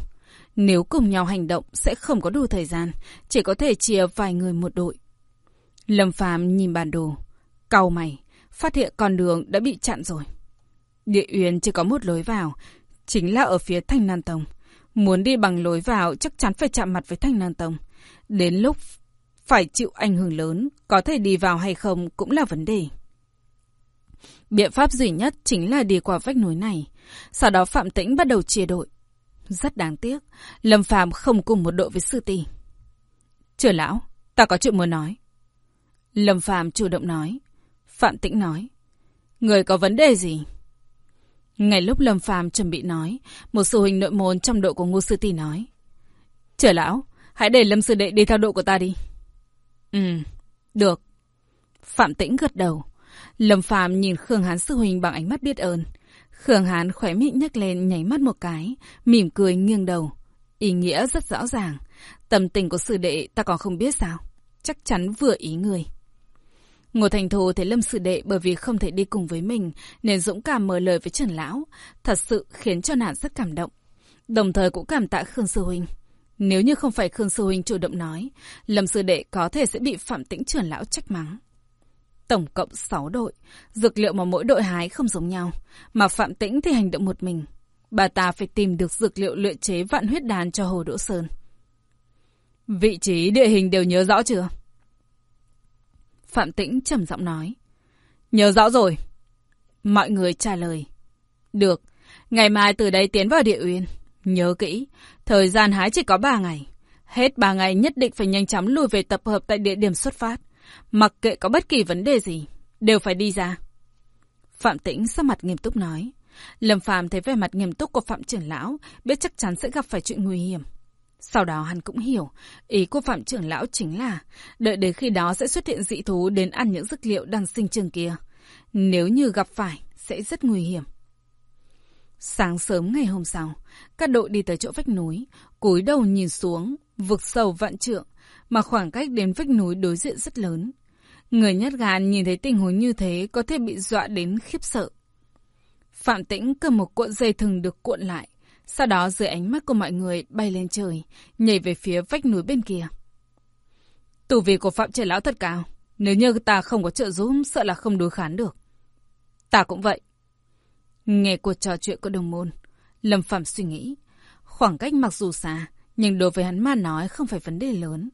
Nếu cùng nhau hành động sẽ không có đủ thời gian, chỉ có thể chia vài người một đội. Lâm Phàm nhìn bản đồ, cau mày, phát hiện con đường đã bị chặn rồi. Địa Uyên chỉ có một lối vào, chính là ở phía Thanh Nan Tông. Muốn đi bằng lối vào chắc chắn phải chạm mặt với Thanh Nan Tông. Đến lúc phải chịu ảnh hưởng lớn, có thể đi vào hay không cũng là vấn đề. Biện pháp duy nhất chính là đi qua vách núi này. Sau đó Phạm Tĩnh bắt đầu chia đội. Rất đáng tiếc, Lâm Phàm không cùng một đội với sư tỷ. Trưởng lão, ta có chuyện muốn nói. Lâm Phàm chủ động nói. Phạm Tĩnh nói. Người có vấn đề gì? Ngay lúc Lâm Phàm chuẩn bị nói, một sư huynh nội môn trong đội của Ngô Sư Tỷ nói. Trở lão, hãy để Lâm Sư Đệ đi theo đội của ta đi. Ừ, được. Phạm Tĩnh gật đầu. Lâm Phạm nhìn Khương Hán Sư Huynh bằng ánh mắt biết ơn. Khương Hán khỏe miệng nhắc lên nháy mắt một cái, mỉm cười nghiêng đầu. Ý nghĩa rất rõ ràng. Tâm tình của sư đệ ta còn không biết sao. Chắc chắn vừa ý người. Ngô Thành Thù thấy Lâm Sư Đệ bởi vì không thể đi cùng với mình nên dũng cảm mở lời với Trần Lão. Thật sự khiến cho nàng rất cảm động. Đồng thời cũng cảm tạ Khương Sư Huynh. Nếu như không phải Khương Sư Huynh chủ động nói, Lâm Sư Đệ có thể sẽ bị Phạm Tĩnh Trần Lão trách mắng. Tổng cộng 6 đội, dược liệu mà mỗi đội hái không giống nhau, mà Phạm Tĩnh thì hành động một mình. Bà ta phải tìm được dược liệu luyện chế vạn huyết đàn cho Hồ Đỗ Sơn. Vị trí địa hình đều nhớ rõ chưa? Phạm Tĩnh trầm giọng nói. Nhớ rõ rồi. Mọi người trả lời. Được, ngày mai từ đây tiến vào địa uyên. Nhớ kỹ, thời gian hái chỉ có 3 ngày. Hết 3 ngày nhất định phải nhanh chóng lùi về tập hợp tại địa điểm xuất phát. Mặc kệ có bất kỳ vấn đề gì, đều phải đi ra. Phạm Tĩnh sắc mặt nghiêm túc nói. Lâm Phạm thấy vẻ mặt nghiêm túc của Phạm trưởng lão, biết chắc chắn sẽ gặp phải chuyện nguy hiểm. Sau đó hắn cũng hiểu, ý của Phạm trưởng lão chính là đợi đến khi đó sẽ xuất hiện dị thú đến ăn những dược liệu đang sinh trường kia. Nếu như gặp phải, sẽ rất nguy hiểm. Sáng sớm ngày hôm sau, các đội đi tới chỗ vách núi, cúi đầu nhìn xuống, vực sâu vạn trượng, mà khoảng cách đến vách núi đối diện rất lớn. Người nhát gan nhìn thấy tình huống như thế có thể bị dọa đến khiếp sợ. Phạm Tĩnh cầm một cuộn dây thừng được cuộn lại, sau đó dưới ánh mắt của mọi người bay lên trời, nhảy về phía vách núi bên kia. Tù vị của Phạm Trời Lão thật cao, nếu như ta không có trợ giúp sợ là không đối kháng được. Ta cũng vậy. Nghe cuộc trò chuyện của đồng môn, Lâm Phạm suy nghĩ, khoảng cách mặc dù xa, nhưng đối với hắn mà nói không phải vấn đề lớn,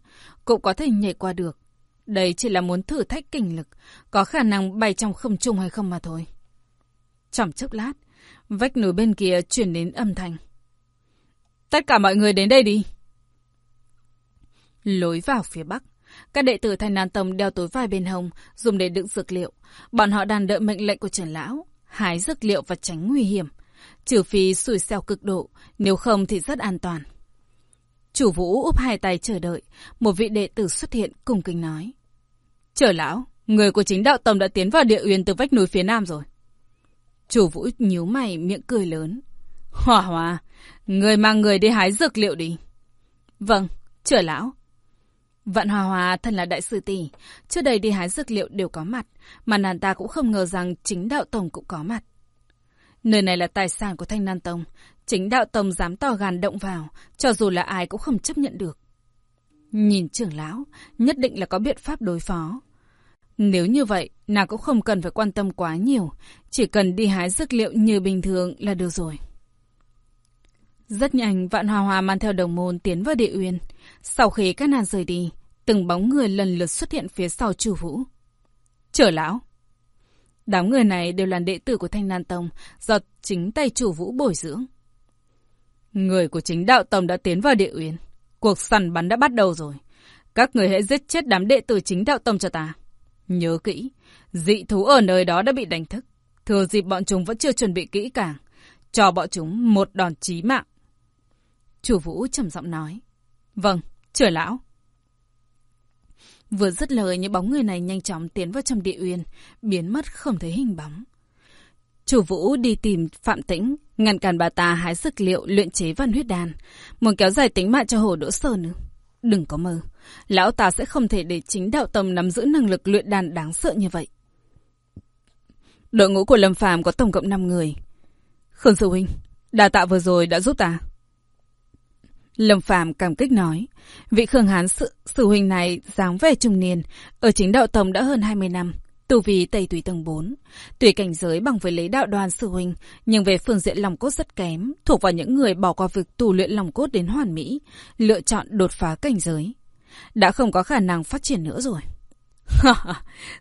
cũng có thể nhảy qua được. Đây chỉ là muốn thử thách kinh lực, có khả năng bay trong không trung hay không mà thôi. Trong chốc lát, vách núi bên kia chuyển đến âm thanh. Tất cả mọi người đến đây đi. Lối vào phía bắc, Các đệ tử Thanh Nan Tông đeo túi vải bên hông, dùng để đựng dược liệu. Bọn họ đang đợi mệnh lệnh của trưởng lão, hái dược liệu và tránh nguy hiểm. Trừ phi xui xeo cực độ, nếu không thì rất an toàn. Chủ vũ úp hai tay chờ đợi, một vị đệ tử xuất hiện cùng kính nói. Trở lão, người của chính đạo tông đã tiến vào địa uyên từ vách núi phía nam rồi. Chủ vũ nhíu mày miệng cười lớn. Hòa hòa, người mang người đi hái dược liệu đi. Vâng, trở lão. Vạn Hòa Hòa thân là đại sư tỷ, trước đây đi hái dược liệu đều có mặt, mà nàng ta cũng không ngờ rằng chính đạo tổng cũng có mặt. Nơi này là tài sản của Thanh Nan Tông, chính đạo tông dám to gan động vào, cho dù là ai cũng không chấp nhận được. Nhìn trưởng lão, nhất định là có biện pháp đối phó. Nếu như vậy, nàng cũng không cần phải quan tâm quá nhiều, chỉ cần đi hái dược liệu như bình thường là được rồi. Rất nhanh, Vạn Hòa Hòa mang theo đồng môn tiến vào địa uyên. Sau khi các nàng rời đi, từng bóng người lần lượt xuất hiện phía sau chủ vũ. Trở lão! Đám người này đều là đệ tử của Thanh Nan Tông do chính tay chủ vũ bồi dưỡng. Người của chính đạo tông đã tiến vào địa uyên. Cuộc săn bắn đã bắt đầu rồi. Các người hãy giết chết đám đệ tử chính đạo tông cho ta. Nhớ kỹ, dị thú ở nơi đó đã bị đánh thức. Thừa dịp bọn chúng vẫn chưa chuẩn bị kỹ càng. Cho bọn chúng một đòn chí mạng. Chủ vũ trầm giọng nói. Vâng, trưởng lão. Vừa dứt lời những bóng người này nhanh chóng tiến vào trong địa uyên, biến mất không thấy hình bóng. Chủ vũ đi tìm Phạm Tĩnh, ngăn cản bà ta hái dược liệu luyện chế văn huyết đan, muốn kéo dài tính mạng cho hồ đỗ sơ nữa. Đừng có mơ, lão ta sẽ không thể để chính đạo tông nắm giữ năng lực luyện đan đáng sợ như vậy. Đội ngũ của Lâm Phàm có tổng cộng 5 người. Khương Sư Huynh, đà tạ vừa rồi đã giúp ta. Lâm Phàm cảm kích nói, vị Khương Hán sự, sư huynh này dáng vẻ trung niên, ở chính đạo tông đã hơn 20 năm, tu vi tây tùy tầng 4. Tùy cảnh giới bằng với lấy đạo đoàn sư huynh, nhưng về phương diện lòng cốt rất kém, thuộc vào những người bỏ qua việc tu luyện lòng cốt đến hoàn mỹ, lựa chọn đột phá cảnh giới. Đã không có khả năng phát triển nữa rồi.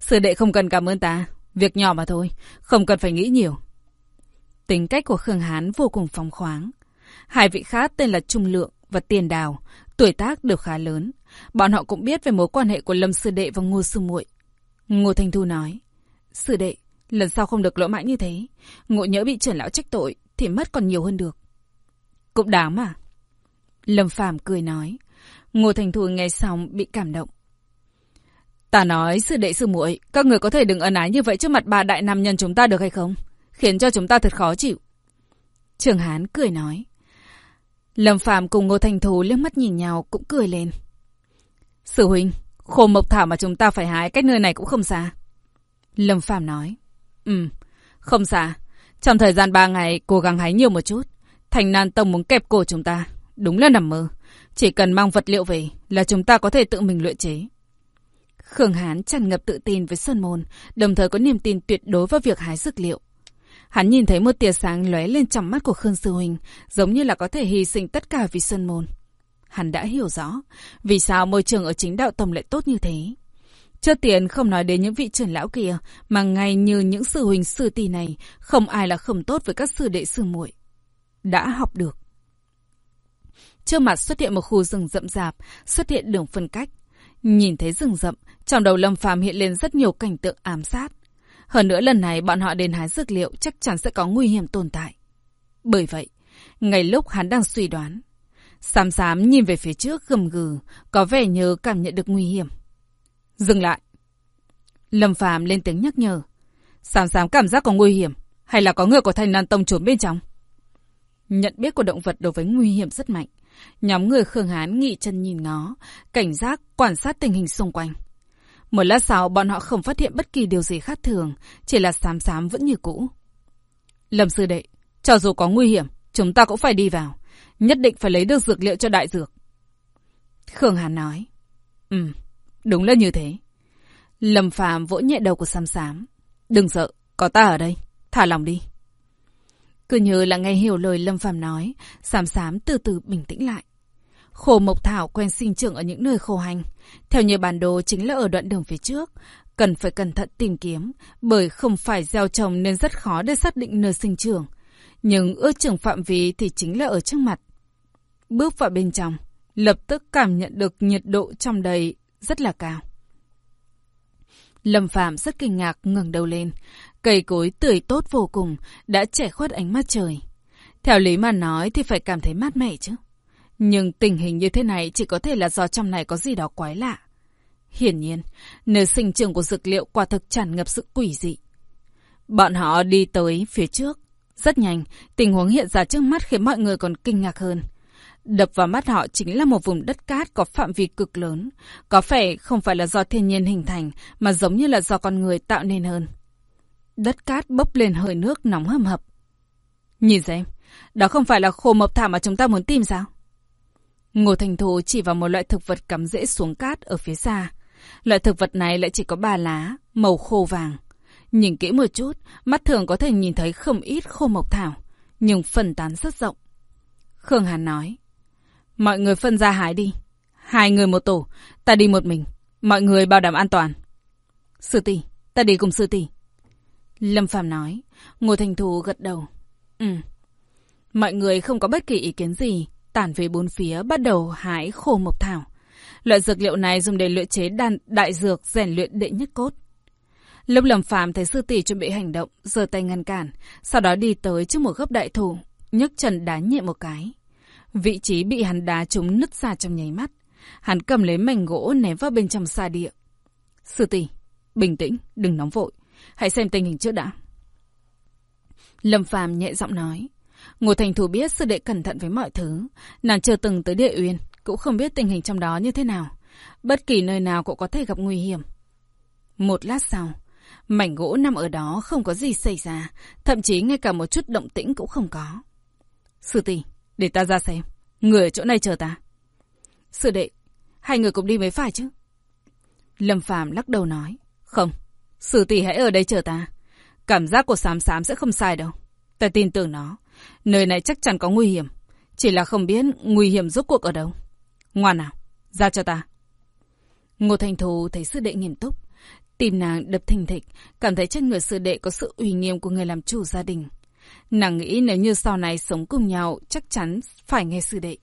sư đệ không cần cảm ơn ta, việc nhỏ mà thôi, không cần phải nghĩ nhiều. Tính cách của Khương Hán vô cùng phóng khoáng. Hai vị khác tên là Trung Lượng và Tiền Đào, tuổi tác đều khá lớn. Bọn họ cũng biết về mối quan hệ của Lâm Sư Đệ và Ngô Sư muội. Ngô Thanh Thu nói, Sư Đệ, lần sau không được lỗ mãi như thế. Ngộ nhớ bị trưởng lão trách tội thì mất còn nhiều hơn được. Cũng đáng mà. Lâm Phàm cười nói. Ngô Thành Thu nghe xong bị cảm động. Ta nói sư đệ sư muội, các người có thể đừng ân ái như vậy trước mặt ba đại nam nhân chúng ta được hay không? Khiến cho chúng ta thật khó chịu. Trường Hán cười nói. Lâm Phạm cùng Ngô Thành Thú liếc mắt nhìn nhau cũng cười lên. Sư huynh, khô mộc thảo mà chúng ta phải hái cách nơi này cũng không xa. Lâm Phàm nói. Ừ, không xa. Trong thời gian ba ngày cố gắng hái nhiều một chút. Thành Nan Tông muốn kẹp cổ chúng ta. Đúng là nằm mơ. Chỉ cần mang vật liệu về là chúng ta có thể tự mình luyện chế. Khương Hán tràn ngập tự tin với Sơn Môn, đồng thời có niềm tin tuyệt đối vào việc hái dược liệu. Hắn nhìn thấy một tia sáng lóe lên trong mắt của Khương Sư Huynh, giống như là có thể hy sinh tất cả vì Sơn Môn. Hắn đã hiểu rõ, vì sao môi trường ở chính đạo tông lại tốt như thế. Trước tiền không nói đến những vị trưởng lão kia, mà ngay như những sư huynh sư tỷ này, không ai là không tốt với các sư đệ sư muội. Đã học được. Trước mặt xuất hiện một khu rừng rậm rạp, xuất hiện đường phân cách. Nhìn thấy rừng rậm, trong đầu Lâm Phàm hiện lên rất nhiều cảnh tượng ám sát. Hơn nữa lần này bọn họ đến hái dược liệu chắc chắn sẽ có nguy hiểm tồn tại. Bởi vậy, ngay lúc hắn đang suy đoán, Sám sám nhìn về phía trước gầm gừ, có vẻ nhớ cảm nhận được nguy hiểm. Dừng lại. Lâm Phàm lên tiếng nhắc nhở. Sám sám cảm giác có nguy hiểm, hay là có người của Thanh nan tông trốn bên trong? Nhận biết của động vật đối với nguy hiểm rất mạnh. Nhóm người Khương Hán nghị chân nhìn ngó, cảnh giác, quan sát tình hình xung quanh. Một lát sau bọn họ không phát hiện bất kỳ điều gì khác thường, chỉ là xám xám vẫn như cũ. Lâm sư đệ, cho dù có nguy hiểm, chúng ta cũng phải đi vào. Nhất định phải lấy được dược liệu cho đại dược. Khương Hàn nói. Ừ, đúng là như thế. Lâm Phàm vỗ nhẹ đầu của xám xám. Đừng sợ, có ta ở đây. Thả lòng đi. Cứ như là nghe hiểu lời Lâm Phàm nói, xám xám từ từ bình tĩnh lại. Khổ mộc thảo quen sinh trưởng ở những nơi khô hành. Theo như bản đồ chính là ở đoạn đường phía trước. Cần phải cẩn thận tìm kiếm, bởi không phải gieo trồng nên rất khó để xác định nơi sinh trưởng. Nhưng ước chừng phạm vi thì chính là ở trước mặt. Bước vào bên trong, lập tức cảm nhận được nhiệt độ trong đầy rất là cao. Lâm Phạm rất kinh ngạc ngẩng đầu lên. Cây cối tươi tốt vô cùng, đã trẻ khuất ánh mắt trời. Theo lý mà nói thì phải cảm thấy mát mẻ chứ. Nhưng tình hình như thế này chỉ có thể là do trong này có gì đó quái lạ. Hiển nhiên, nơi sinh trưởng của dược liệu quả thực tràn ngập sự quỷ dị. Bọn họ đi tới phía trước. Rất nhanh, tình huống hiện ra trước mắt khiến mọi người còn kinh ngạc hơn. Đập vào mắt họ chính là một vùng đất cát có phạm vi cực lớn. Có vẻ không phải là do thiên nhiên hình thành, mà giống như là do con người tạo nên hơn. Đất cát bốc lên hơi nước nóng hầm hập. Nhìn xem, đó không phải là khô mộc thảo mà chúng ta muốn tìm sao? Ngô Thành Thù chỉ vào một loại thực vật cắm rễ xuống cát ở phía xa. Loại thực vật này lại chỉ có ba lá, màu khô vàng. Nhìn kỹ một chút, mắt thường có thể nhìn thấy không ít khô mộc thảo, nhưng phần tán rất rộng. Khương Hàn nói, mọi người phân ra hái đi. Hai người một tổ, ta đi một mình. Mọi người bảo đảm an toàn. Sư tỷ, ta đi cùng sư tỷ. Lâm Phàm nói, Ngô Thành Thù gật đầu. Ừ. Mọi người không có bất kỳ ý kiến gì, tản về bốn phía bắt đầu hái khô mộc thảo. Loại dược liệu này dùng để luyện chế đan, đại dược rèn luyện đệ nhất cốt. Lúc Lâm Phàm thấy sư tỷ chuẩn bị hành động, giơ tay ngăn cản, sau đó đi tới trước một gốc đại thụ, nhấc chân đá nhẹ một cái. Vị trí bị hắn đá trúng nứt ra trong nháy mắt. Hắn cầm lấy mảnh gỗ ném vào bên trong xa địa. Sư tỷ, bình tĩnh, đừng nóng vội. Hãy xem tình hình trước đã. Lâm Phàm nhẹ giọng nói. Ngô Thành Thủ biết sư đệ cẩn thận với mọi thứ. Nàng chưa từng tới địa uyên, cũng không biết tình hình trong đó như thế nào. Bất kỳ nơi nào cũng có thể gặp nguy hiểm. Một lát sau, mảnh gỗ nằm ở đó không có gì xảy ra, thậm chí ngay cả một chút động tĩnh cũng không có. Sư tỷ, để ta ra xem. Người ở chỗ này chờ ta. Sư đệ, hai người cùng đi mới phải chứ. Lâm Phàm lắc đầu nói. Không, sư tỷ hãy ở đây chờ ta. Cảm giác của xám xám sẽ không sai đâu. Ta tin tưởng nó. Nơi này chắc chắn có nguy hiểm. Chỉ là không biết nguy hiểm rốt cuộc ở đâu. Ngoan nào, ra cho ta. Ngô Thành Thù thấy sư đệ nghiêm túc. Tìm nàng đập thình thịch, cảm thấy trên người sư đệ có sự uy nghiêm của người làm chủ gia đình. Nàng nghĩ nếu như sau này sống cùng nhau, chắc chắn phải nghe sư đệ.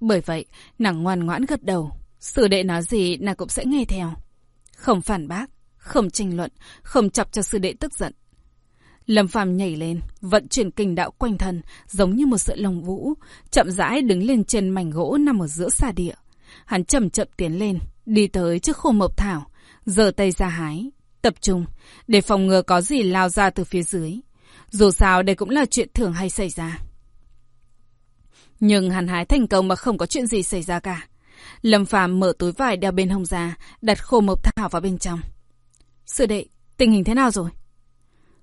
Bởi vậy, nàng ngoan ngoãn gật đầu. Sư đệ nói gì, nàng cũng sẽ nghe theo. Không phản bác, không tranh luận, không chọc cho sư đệ tức giận. Lâm Phàm nhảy lên, vận chuyển kinh đạo quanh thân, giống như một sợi lồng vũ, chậm rãi đứng lên trên mảnh gỗ nằm ở giữa xa địa. Hắn chậm chậm tiến lên, đi tới trước khô mộc thảo, giơ tay ra hái, tập trung, để phòng ngừa có gì lao ra từ phía dưới. Dù sao đây cũng là chuyện thường hay xảy ra. Nhưng hắn hái thành công mà không có chuyện gì xảy ra cả. Lâm Phàm mở túi vải đeo bên hông ra, đặt khô mộc thảo vào bên trong. Sư đệ, tình hình thế nào rồi?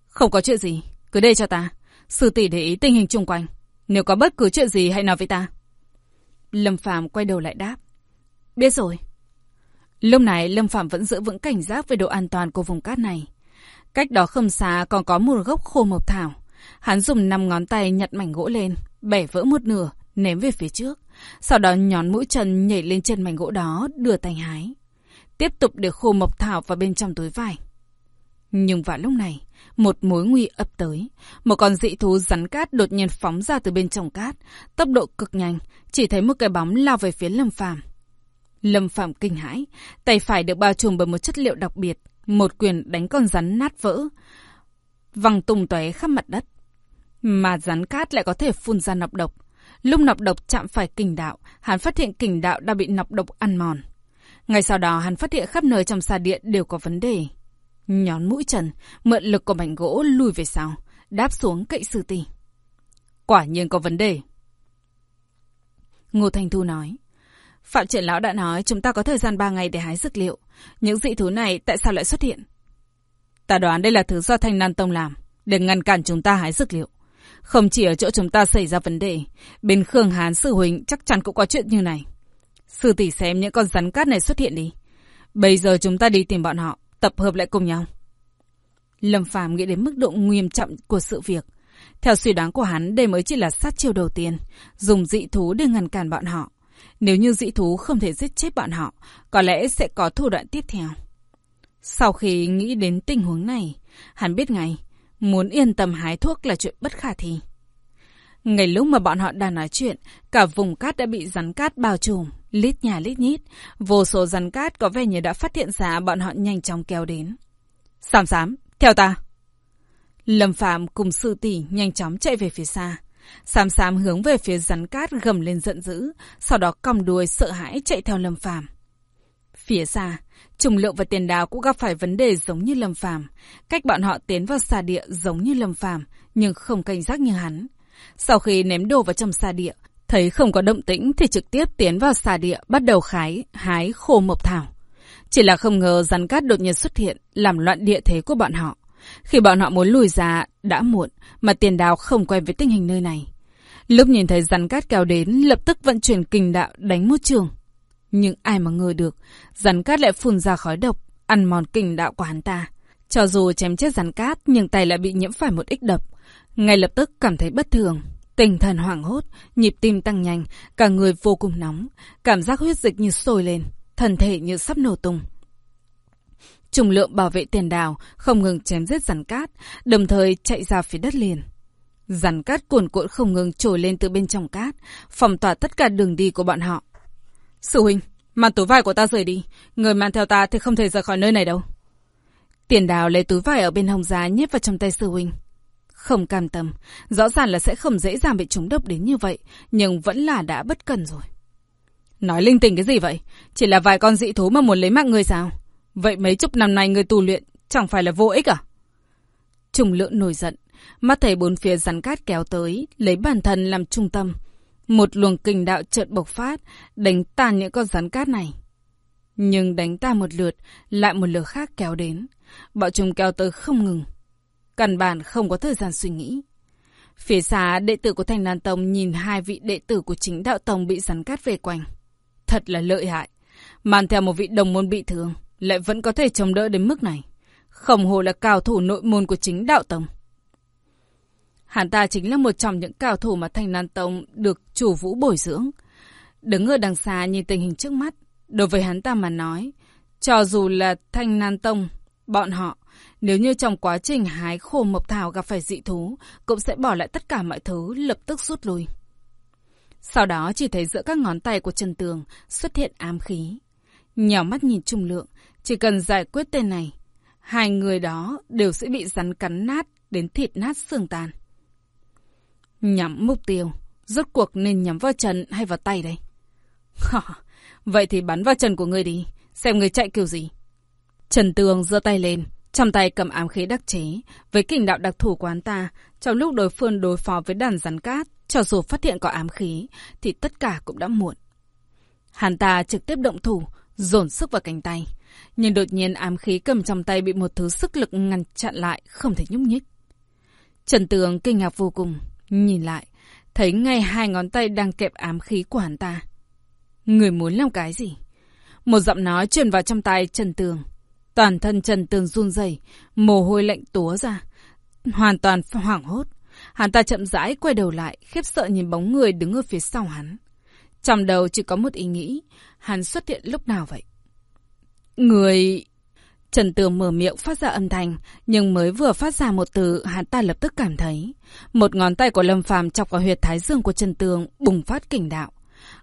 Không có chuyện gì, cứ đây cho ta. Sư tỷ để ý tình hình chung quanh. Nếu có bất cứ chuyện gì hãy nói với ta. Lâm Phàm quay đầu lại đáp. Biết rồi. Lúc này Lâm Phạm vẫn giữ vững cảnh giác về độ an toàn của vùng cát này. Cách đó không xa còn có một gốc khô mộc thảo. Hắn dùng năm ngón tay nhặt mảnh gỗ lên, bẻ vỡ một nửa, ném về phía trước. Sau đó nhón mũi chân nhảy lên chân mảnh gỗ đó, đưa tay hái. Tiếp tục để khô mộc thảo vào bên trong túi vải. Nhưng vào lúc này, một mối nguy ập tới. Một con dị thú rắn cát đột nhiên phóng ra từ bên trong cát, tốc độ cực nhanh, chỉ thấy một cái bóng lao về phía Lâm Phàm. Lâm Phạm kinh hãi, tay phải được bao trùm bởi một chất liệu đặc biệt, một quyền đánh con rắn nát vỡ, văng tung tóe khắp mặt đất. Mà rắn cát lại có thể phun ra nọc độc. Lúc nọc độc chạm phải kình đạo, hắn phát hiện kình đạo đã bị nọc độc ăn mòn. Ngay sau đó hắn phát hiện khắp nơi trong xa điện đều có vấn đề. Nhón mũi trần, mượn lực của mảnh gỗ lùi về sau, đáp xuống cậy sư tỷ. Quả nhiên có vấn đề. Ngô Thành Thu nói. Phạm triển lão đã nói chúng ta có thời gian 3 ngày để hái dược liệu. Những dị thú này tại sao lại xuất hiện? Ta đoán đây là thứ do Thanh Nan Tông làm, để ngăn cản chúng ta hái dược liệu. Không chỉ ở chỗ chúng ta xảy ra vấn đề, bên Khương Hán Sư Huỳnh chắc chắn cũng có chuyện như này. Sư tỷ xem những con rắn cát này xuất hiện đi. Bây giờ chúng ta đi tìm bọn họ, tập hợp lại cùng nhau. Lâm Phàm nghĩ đến mức độ nghiêm trọng của sự việc. Theo suy đoán của hắn, đây mới chỉ là sát chiêu đầu tiên, dùng dị thú để ngăn cản bọn họ. Nếu như dị thú không thể giết chết bọn họ, có lẽ sẽ có thủ đoạn tiếp theo. Sau khi nghĩ đến tình huống này, hắn biết ngay, muốn yên tâm hái thuốc là chuyện bất khả thi. Ngày lúc mà bọn họ đang nói chuyện, cả vùng cát đã bị rắn cát bao trùm, Lít nhà lít nhít, vô số rắn cát có vẻ như đã phát hiện ra bọn họ nhanh chóng kéo đến. Sám sám, theo ta. Lâm Phạm cùng sư tỷ nhanh chóng chạy về phía xa. Sám sám hướng về phía rắn cát gầm lên giận dữ, sau đó còng đuôi sợ hãi chạy theo Lâm phàm. Phía xa, Trùng Lượng và Tiền Đào cũng gặp phải vấn đề giống như Lâm Phàm, cách bọn họ tiến vào xà địa giống như Lâm Phàm, nhưng không cảnh giác như hắn. Sau khi ném đồ vào trong xà địa, thấy không có động tĩnh thì trực tiếp tiến vào xà địa bắt đầu khái, hái khô mộc thảo. Chỉ là không ngờ rắn cát đột nhiên xuất hiện, làm loạn địa thế của bọn họ. Khi bọn họ muốn lùi ra, đã muộn, mà tiền đào không quen với tình hình nơi này. Lúc nhìn thấy rắn cát kéo đến, lập tức vận chuyển kình đạo đánh một trường. Nhưng ai mà ngờ được, rắn cát lại phun ra khói độc, ăn mòn kình đạo của hắn ta. Cho dù chém chết rắn cát, nhưng tay lại bị nhiễm phải một ít độc. Ngay lập tức cảm thấy bất thường. Tinh thần hoảng hốt, nhịp tim tăng nhanh, cả người vô cùng nóng, cảm giác huyết dịch như sôi lên, thân thể như sắp nổ tung. Trùng lượng bảo vệ tiền đào, không ngừng chém giết rắn cát, đồng thời chạy ra phía đất liền. Rắn cát cuồn cuộn không ngừng trồi lên từ bên trong cát, phòng tỏa tất cả đường đi của bọn họ. Sư huynh, mang túi vải của ta rời đi, người mang theo ta thì không thể rời khỏi nơi này đâu. Tiền đào lấy túi vải ở bên hông giá nhét vào trong tay sư huynh. Không cam tâm, rõ ràng là sẽ không dễ dàng bị trúng độc đến như vậy, nhưng vẫn là đã bất cần rồi. Nói linh tinh cái gì vậy? Chỉ là vài con dị thú mà muốn lấy mạng người sao? Vậy mấy chục năm nay người tù luyện chẳng phải là vô ích à? Trùng lượng nổi giận, mắt thấy bốn phía rắn cát kéo tới, lấy bản thân làm trung tâm. Một luồng kinh đạo chợt bộc phát, đánh tan những con rắn cát này. Nhưng đánh ta một lượt, lại một lượt khác kéo đến. Bọn chúng kéo tới không ngừng. Căn bản không có thời gian suy nghĩ. Phía xa, đệ tử của thành Lan Tông nhìn hai vị đệ tử của chính đạo Tông bị rắn cát về quanh. Thật là lợi hại. Mang theo một vị đồng môn bị thương, lại vẫn có thể chống đỡ đến mức này. khổng hồ là cao thủ nội môn của chính đạo Tông. Hắn ta chính là một trong những cao thủ mà Thanh Lan Tông được chủ vũ bồi dưỡng. Đứng ở đằng xa nhìn tình hình trước mắt, đối với hắn ta mà nói, cho dù là Thanh Lan Tông, bọn họ, nếu như trong quá trình hái khô mộc thảo gặp phải dị thú, cũng sẽ bỏ lại tất cả mọi thứ, lập tức rút lui. Sau đó chỉ thấy giữa các ngón tay của Trần Tường xuất hiện ám khí. Nhỏ mắt nhìn Trung Lượng, chỉ cần giải quyết tên này, hai người đó đều sẽ bị rắn cắn nát đến thịt nát xương tàn. Nhắm mục tiêu, rốt cuộc nên nhắm vào chân hay vào tay đây? Vậy thì bắn vào chân của ngươi đi, xem ngươi chạy kiểu gì. Trần Tường giơ tay lên, trong tay cầm ám khí đắc chế, với kình đạo đặc thủ của ta, trong lúc đối phương đối phó với đàn rắn cát, cho dù phát hiện có ám khí, thì tất cả cũng đã muộn. Hắn ta trực tiếp động thủ, dồn sức vào cánh tay. Nhưng đột nhiên ám khí cầm trong tay bị một thứ sức lực ngăn chặn lại, không thể nhúc nhích. Trần Tường kinh ngạc vô cùng, nhìn lại, thấy ngay hai ngón tay đang kẹp ám khí của hắn ta. Người muốn làm cái gì? Một giọng nói truyền vào trong tay Trần Tường. Toàn thân Trần Tường run rẩy, mồ hôi lạnh túa ra, hoàn toàn hoảng hốt. Hắn ta chậm rãi quay đầu lại, khiếp sợ nhìn bóng người đứng ở phía sau hắn. Trong đầu chỉ có một ý nghĩ, hắn xuất hiện lúc nào vậy? Người... Trần Tường mở miệng phát ra âm thanh, nhưng mới vừa phát ra một từ, hắn ta lập tức cảm thấy. Một ngón tay của Lâm Phàm chọc vào huyệt thái dương của Trần Tường, bùng phát kình đạo.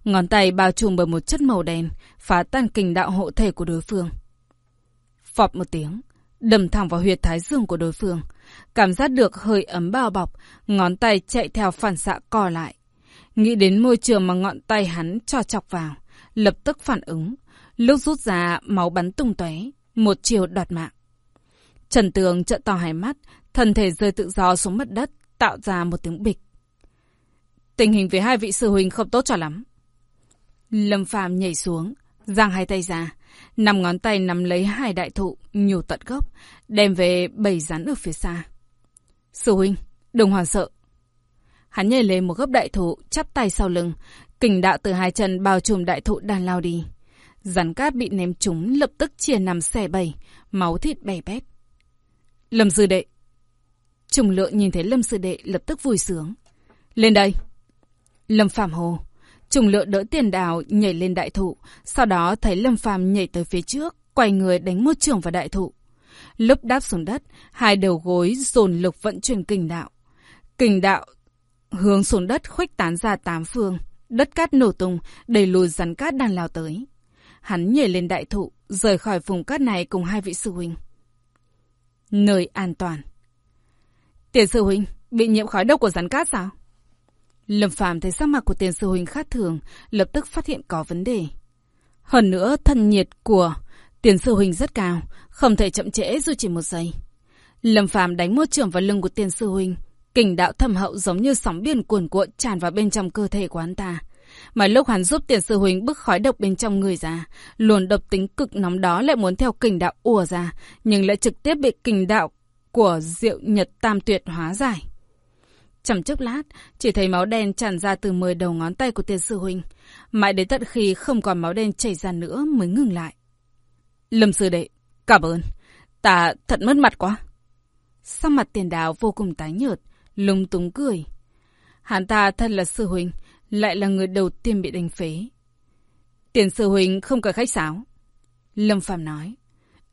Ngón tay bao trùm bởi một chất màu đen, phá tan kình đạo hộ thể của đối phương. Phọp một tiếng, đầm thẳng vào huyệt thái dương của đối phương. Cảm giác được hơi ấm bao bọc, ngón tay chạy theo phản xạ co lại. Nghĩ đến môi trường mà ngọn tay hắn cho chọc vào, lập tức phản ứng. Lúc rút ra, máu bắn tung tóe, một chiều đoạt mạng. Trần Tường trợn to hai mắt, thân thể rơi tự do xuống mặt đất, tạo ra một tiếng bịch. Tình hình với hai vị sư huynh không tốt cho lắm. Lâm Phàm nhảy xuống, giang hai tay ra, năm ngón tay nắm lấy hai đại thụ, nhổ tận gốc, đem về bầy rắn ở phía xa. Sư huynh, đừng hoảng sợ. Hắn nhảy lên một gốc đại thụ, chắp tay sau lưng, kình đạo từ hai chân bao trùm đại thụ đang lao đi. Rắn cát bị ném trúng lập tức chia nằm xẻ bầy, máu thịt bè bét. Lâm sư đệ. Trùng lượng nhìn thấy Lâm sư đệ lập tức vui sướng. Lên đây. Lâm Phạm Hồ. Trùng lượng đỡ tiền đào nhảy lên đại thụ, sau đó thấy Lâm phạm nhảy tới phía trước, quay người đánh một trường vào đại thụ. Lúc đáp xuống đất, hai đầu gối dồn lực vận chuyển kình đạo. Kình đạo hướng xuống đất khuếch tán ra tám phương, đất cát nổ tung, đẩy lùi rắn cát đang lao tới. Hắn nhảy lên đại thụ, rời khỏi vùng cát này cùng hai vị sư huynh. Nơi an toàn. Tiền sư huynh, bị nhiễm khói độc của rắn cát sao? Lâm Phàm thấy sắc mặt của tiền sư huynh khác thường, lập tức phát hiện có vấn đề. Hơn nữa, thân nhiệt của tiền sư huynh rất cao, không thể chậm trễ dù chỉ một giây. Lâm Phàm đánh một trường vào lưng của tiền sư huynh, kình đạo thâm hậu giống như sóng biển cuồn cuộn tràn vào bên trong cơ thể của hắn ta. Mà lúc hắn giúp tiền sư huynh bức khói độc bên trong người ra, luồn độc tính cực nóng đó lại muốn theo kình đạo ùa ra, nhưng lại trực tiếp bị kình đạo của diệu nhật tam tuyệt hóa giải. Chầm chốc lát, chỉ thấy máu đen tràn ra từ mười đầu ngón tay của tiền sư huynh. Mãi đến tận khi không còn máu đen chảy ra nữa mới ngừng lại. Lâm sư đệ, cảm ơn. Ta thật mất mặt quá. Sau mặt tiền đạo vô cùng tái nhợt, lung túng cười. Hắn ta thân là sư huynh, lại là người đầu tiên bị đánh phế. Tiền sư huynh không cần khách sáo. Lâm Phàm nói.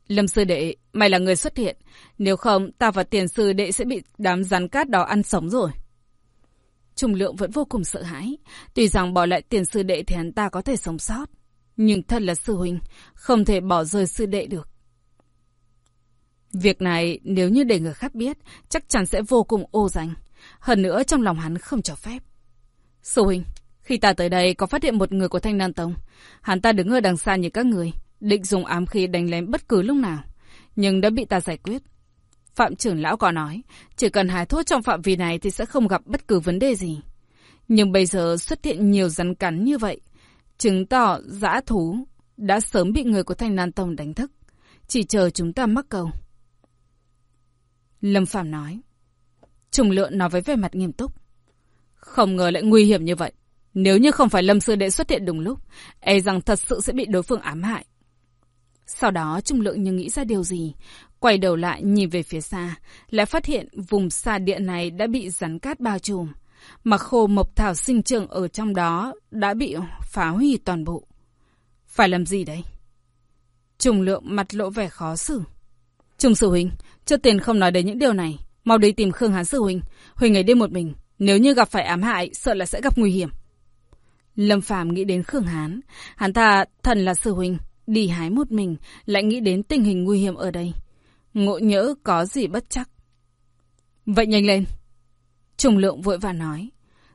Lâm sư đệ, mày là người xuất hiện. Nếu không, ta và tiền sư đệ sẽ bị đám rắn cát đó ăn sống rồi. Trung lượng vẫn vô cùng sợ hãi. Tuy rằng bỏ lại tiền sư đệ thì hắn ta có thể sống sót. Nhưng thật là sư huynh, không thể bỏ rơi sư đệ được. Việc này nếu như để người khác biết, chắc chắn sẽ vô cùng ô danh. Hơn nữa trong lòng hắn không cho phép. Sư huynh, khi ta tới đây có phát hiện một người của Thanh Nan Tông. Hắn ta đứng ở đằng xa như các người, định dùng ám khí đánh lén bất cứ lúc nào. Nhưng đã bị ta giải quyết. Phạm trưởng lão có nói, chỉ cần hái thuốc trong phạm vi này thì sẽ không gặp bất cứ vấn đề gì. Nhưng bây giờ xuất hiện nhiều rắn cắn như vậy, chứng tỏ dã thú đã sớm bị người của Thanh Nan Tông đánh thức. Chỉ chờ chúng ta mắc cầu. Lâm Phạm nói. Trùng lượng nói với vẻ mặt nghiêm túc. Không ngờ lại nguy hiểm như vậy. Nếu như không phải Lâm Sư Đệ xuất hiện đúng lúc, e rằng thật sự sẽ bị đối phương ám hại. Sau đó Trung Lượng như nghĩ ra điều gì, quay đầu lại nhìn về phía xa, lại phát hiện vùng xa địa này đã bị rắn cát bao trùm, mà khô mộc thảo sinh trưởng ở trong đó đã bị phá hủy toàn bộ. Phải làm gì đấy? Trung Lượng mặt lộ vẻ khó xử. Trung Sư Huynh, trước tiền không nói đến những điều này, mau đi tìm Khương Hán Sư Huynh. Huynh ấy đi một mình, nếu như gặp phải ám hại, sợ là sẽ gặp nguy hiểm. Lâm Phàm nghĩ đến Khương Hán, hắn ta thần là sư huynh, đi hái một mình, lại nghĩ đến tình hình nguy hiểm ở đây. Ngộ nhỡ có gì bất chắc. Vậy nhanh lên. Trùng lượng vội vàng nói.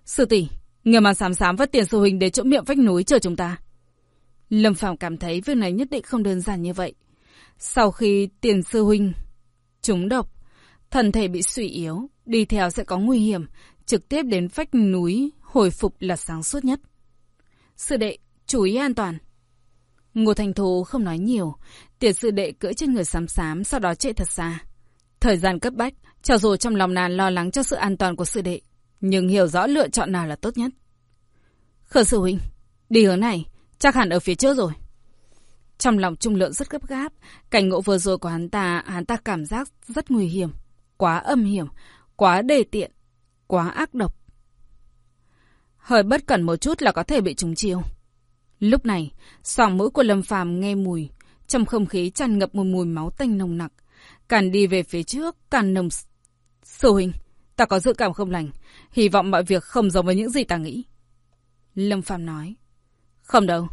Sư tỷ, người mà sám sám vất tiền sư huynh đến chỗ miệng vách núi chờ chúng ta. Lâm Phàm cảm thấy việc này nhất định không đơn giản như vậy. Sau khi tiền sư huynh trúng độc, thần thể bị suy yếu, đi theo sẽ có nguy hiểm, trực tiếp đến vách núi hồi phục là sáng suốt nhất. Sư đệ, chú ý an toàn. Ngô Thành Thù không nói nhiều, tiệt sư đệ cưỡi trên người xám xám, sau đó chạy thật xa. Thời gian cấp bách, cho dù trong lòng nàng lo lắng cho sự an toàn của sư đệ, nhưng hiểu rõ lựa chọn nào là tốt nhất. Khờ sư huynh, đi hướng này, chắc hẳn ở phía trước rồi. Trong lòng trung lượng rất gấp gáp, cảnh ngộ vừa rồi của hắn ta, hắn ta cảm giác rất nguy hiểm, quá âm hiểm, quá đề tiện, quá ác độc. Hơi bất cẩn một chút là có thể bị trúng chiêu. Lúc này, sòng mũi của Lâm Phàm nghe mùi, trong không khí tràn ngập một mùi máu tanh nồng nặc. Càng đi về phía trước, càng nồng... Sư huynh, ta có dự cảm không lành, hy vọng mọi việc không giống với những gì ta nghĩ. Lâm Phàm nói. Không đâu,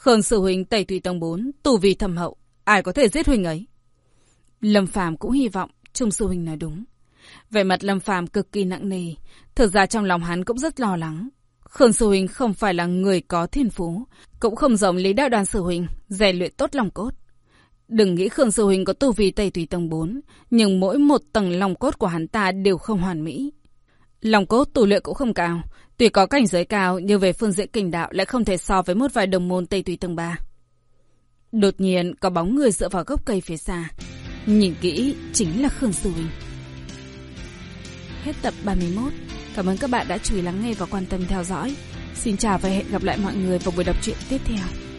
Khương Sư Huynh tẩy tùy tông 4, tù vì thầm hậu, ai có thể giết Huynh ấy. Lâm Phàm cũng hy vọng Trung Sư Huynh nói đúng. Vẻ mặt Lâm Phàm cực kỳ nặng nề, thực ra trong lòng hắn cũng rất lo lắng. Khương Sư Huynh không phải là người có thiên phú, cũng không giống Lý Đạo Đoàn Sư Huynh, rèn luyện tốt lòng cốt. Đừng nghĩ Khương Sư Huynh có tu vi Tây Tùy Tông 4, nhưng mỗi một tầng lòng cốt của hắn ta đều không hoàn mỹ. Lòng cốt tu luyện cũng không cao, tuy có cảnh giới cao nhưng về phương diện kinh đạo lại không thể so với một vài đồng môn Tây Tùy tầng 3. Đột nhiên có bóng người dựa vào gốc cây phía xa. Nhìn kỹ chính là Khương Sư Huynh. Hết tập 31. Cảm ơn các bạn đã chú ý lắng nghe và quan tâm theo dõi. Xin chào và hẹn gặp lại mọi người vào buổi đọc truyện tiếp theo.